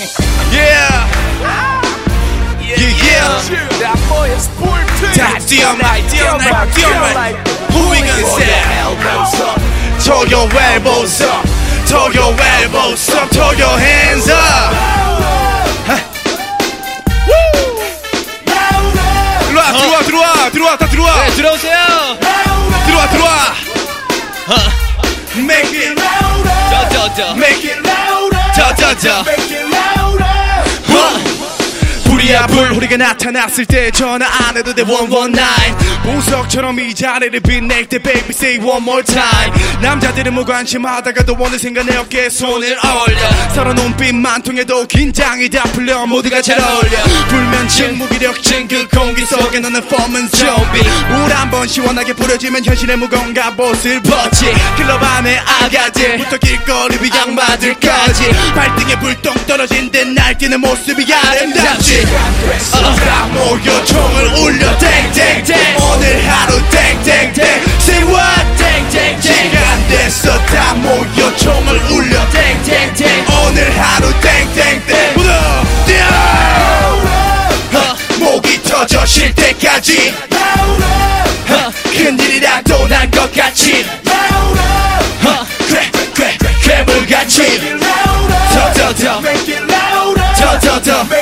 Yeah. Yeah, yeah. That boy is born to 다 뛰어나, 뛰어나, 뛰어나. Who we gonna say? Throw your elbows up. Throw your elbows up. Throw your hands up. 들어와, 들어와, 들어와, 들어와, 다 들어와. 네, 들어오세요. 들어와, 들어와. Make it, 저, 저, 저. make it, 저, 저, 저. 불이야 불 우리가 나타났을 때 전화 안 해도 돼 119 보석처럼 이 자리를 빛낼 때 baby say one more time. 남자들은 무관심하다가도 어느샌가 내 어깨에 손을 올려. 서로 눈빛만 통해도 긴장이 다 풀려 모두가 잘 어울려. 불면증 무기력증 그 공기 속에 너는 폼은 좀비 물 한 번 시원하게 뿌려지면 현실의 무거운 갑옷을 벗지. 클럽 안에 아가들부터 길거리 위 양마들까지. 발등에 불똥 떨어진 듯 날뛰는 모습이 아름답지 어, 다 모여 총을 울려 땡땡땡 오늘 하루 땡땡땡 what 땡땡땡 시간 됐어. 다 모여 총을 울려 땡땡땡 오늘 하루 땡땡땡 모두 뛰어. 어, 목이 터져 쉴 때까지. 어, 큰일이라도 날것 같이. 어, 그래 그래 괴물같이. 더더더. 더더더.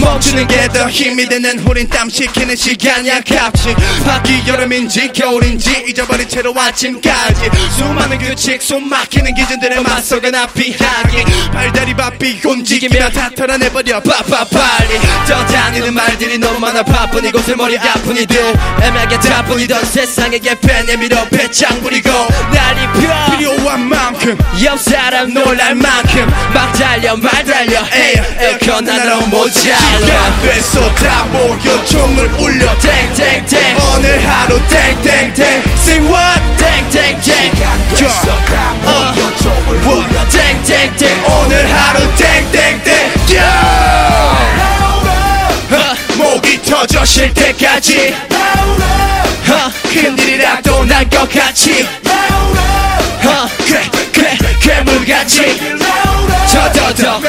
멈추는 게 더 힘이 되는 우린 땀 식히는 시간이 아깝지 밖이 여름인지 겨울인지 잊어버린 채로 아침까지. 수많은 규칙 숨 막히는 기준들에 맞서가 나 피하기. 발다리 바삐 움직이며 다 털어내버려 빠빠 빨리. 떠다니는 말들이 너무 많아 바쁜 이곳에 머리 아픈 이들. 애매하게 다분이던 세상에 개팬 내밀어 배짱 부리고 날 입혀. 필요한 만큼 옆 사람 놀랄 만큼. 막 달려 말 달려. 에어컨 하나로 모자라 시간 됐어. 다 모여 총을 울려. 땡땡땡 오늘 하루 땡땡땡 Say what? 땡땡땡 시간 됐어. 다 모여 총을 울려. 땡땡땡 오늘 하루 땡땡땡 야! 목이 터져 쉴 때까지. 어, 큰일이라도 날것 같이. 괴물같이. 더더더